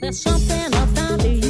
There's something about you.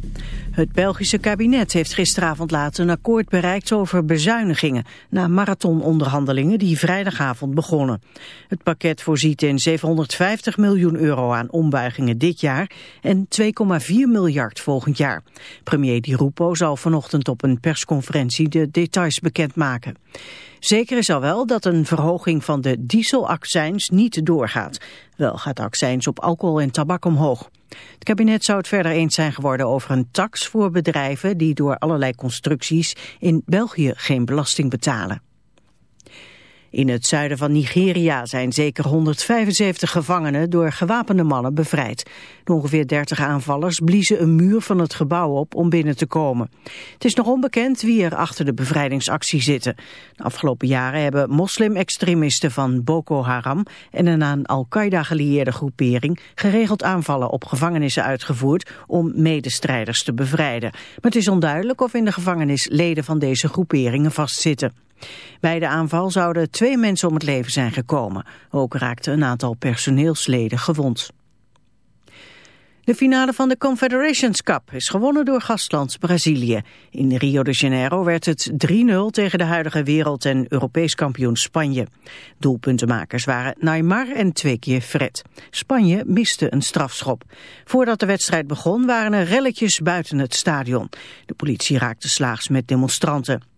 Het Belgische kabinet heeft gisteravond laat een akkoord bereikt over bezuinigingen na marathononderhandelingen die vrijdagavond begonnen. Het pakket voorziet in 750 miljoen euro aan ombuigingen dit jaar en 2,4 miljard volgend jaar. Premier Di Rupo zal vanochtend op een persconferentie de details bekendmaken. Zeker is al wel dat een verhoging van de dieselaccijns niet doorgaat. Wel gaat de accijns op alcohol en tabak omhoog. Het kabinet zou het verder eens zijn geworden over een tax voor bedrijven die door allerlei constructies in België geen belasting betalen. In het zuiden van Nigeria zijn zeker 175 gevangenen door gewapende mannen bevrijd. De ongeveer 30 aanvallers bliezen een muur van het gebouw op om binnen te komen. Het is nog onbekend wie er achter de bevrijdingsactie zitten. De afgelopen jaren hebben moslim-extremisten van Boko Haram en een aan Al-Qaeda gelieerde groepering geregeld aanvallen op gevangenissen uitgevoerd om medestrijders te bevrijden. Maar het is onduidelijk of in de gevangenis leden van deze groeperingen vastzitten. Bij de aanval zouden twee mensen om het leven zijn gekomen. Ook raakten een aantal personeelsleden gewond. De finale van de Confederations Cup is gewonnen door gastland Brazilië. In Rio de Janeiro werd het 3-0 tegen de huidige wereld- en Europees kampioen Spanje. Doelpuntenmakers waren Neymar en twee keer Fred. Spanje miste een strafschop. Voordat de wedstrijd begon waren er relletjes buiten het stadion. De politie raakte slaags met demonstranten.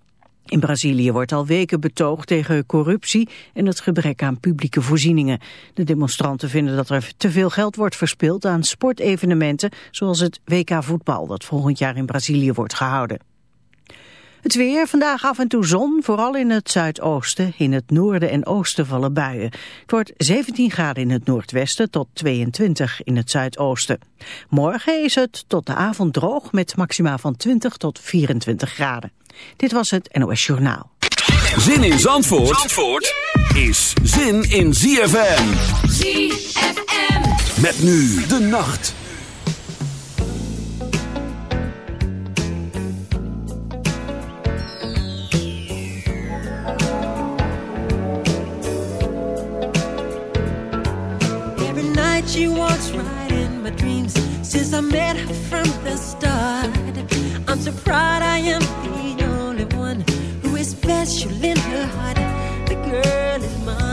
In Brazilië wordt al weken betoogd tegen corruptie en het gebrek aan publieke voorzieningen. De demonstranten vinden dat er te veel geld wordt verspild aan sportevenementen zoals het WK voetbal dat volgend jaar in Brazilië wordt gehouden. Het weer, vandaag af en toe zon, vooral in het zuidoosten. In het noorden en oosten vallen buien. Het wordt 17 graden in het noordwesten tot 22 in het zuidoosten. Morgen is het tot de avond droog met maximaal van 20 tot 24 graden. Dit was het NOS Journaal. Zin in Zandvoort, Zandvoort is zin in ZFM. ZFM. Met nu de nacht. Every night she walks right in my dreams Since I met her from the start I'm so proud I am special in her heart. The girl is mine.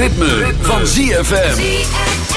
Ritme, van ZFM.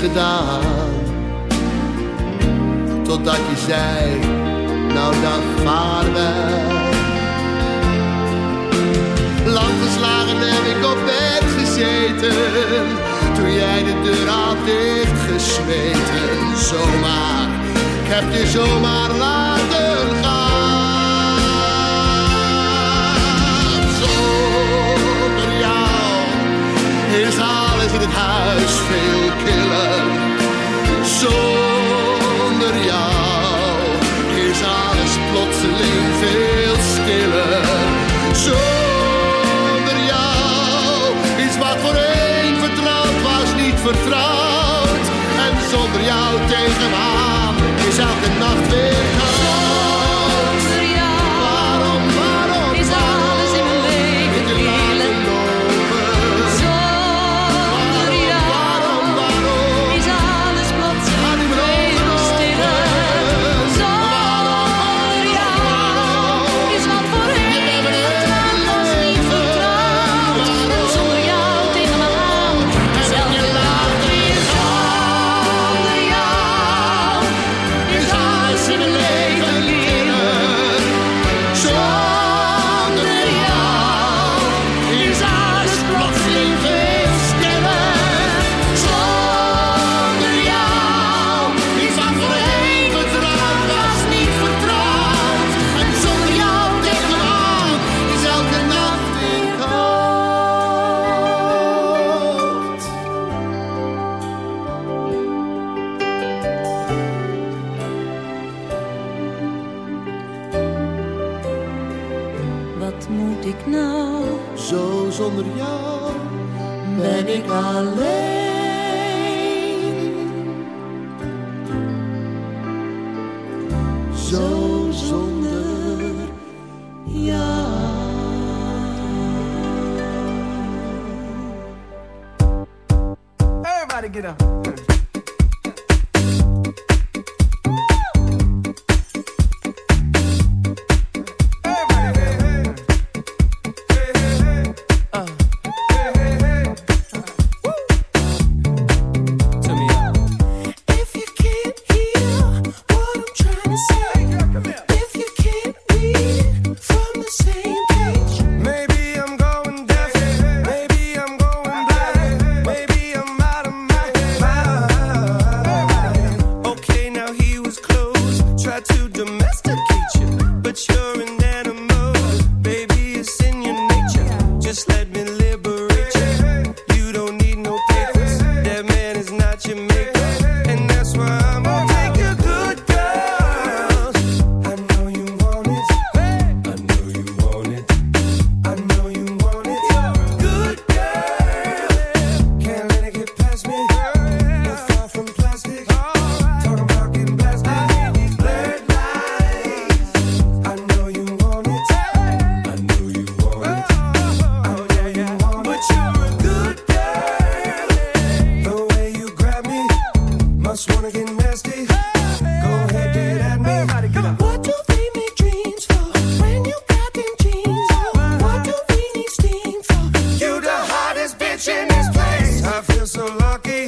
gedaan. Totdat je zei, nou dan vaarwel. Lang geslagen heb ik op bed gezeten, toen jij de deur had dichtgesmeten. Zomaar, ik heb je zomaar laten gaan. is alles in het huis veel zonder jou is alles plotseling veel stiller. Zonder jou is wat voor een vertrouwd was niet vertrouwd. En zonder jou tegenaan is elke nacht weer. moet ik nou? Zo zonder jou ben ik alleen. so lucky.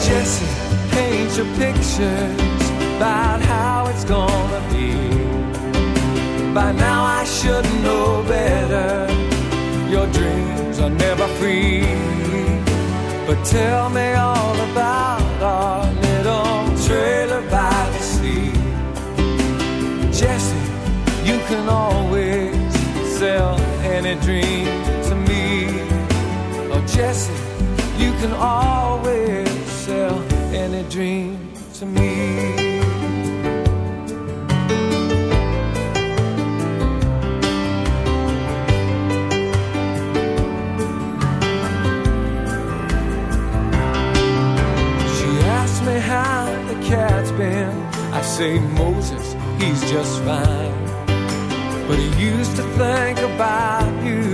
Jesse, paint your pictures about how it's gonna be. By now I should know better. Your dreams are never free. But tell me all about Jesse, you can always sell any dream to me. She asked me how the cat's been. I say, Moses, he's just fine. But he used to think about you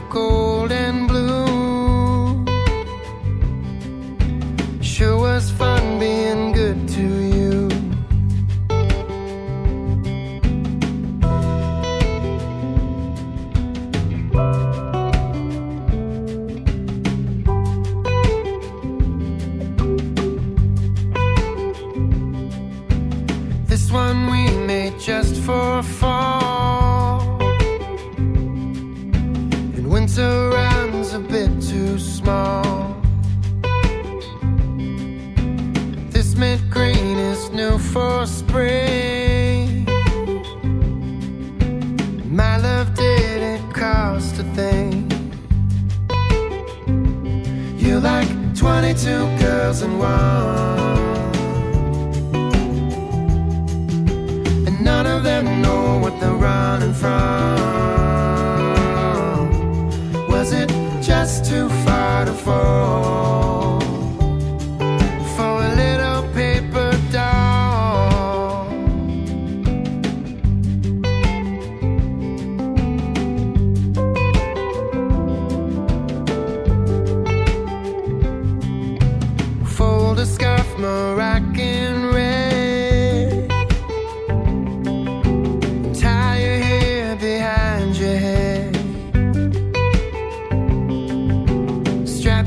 of course.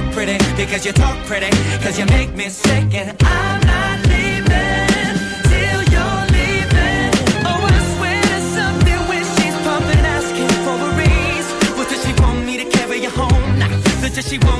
walk pretty, because you talk pretty, because you make me sick, and I'm not leaving till you're leaving. Oh, I swear there's something when she's pumping, asking for a raise. What does she want me to carry you home? Nah, does she want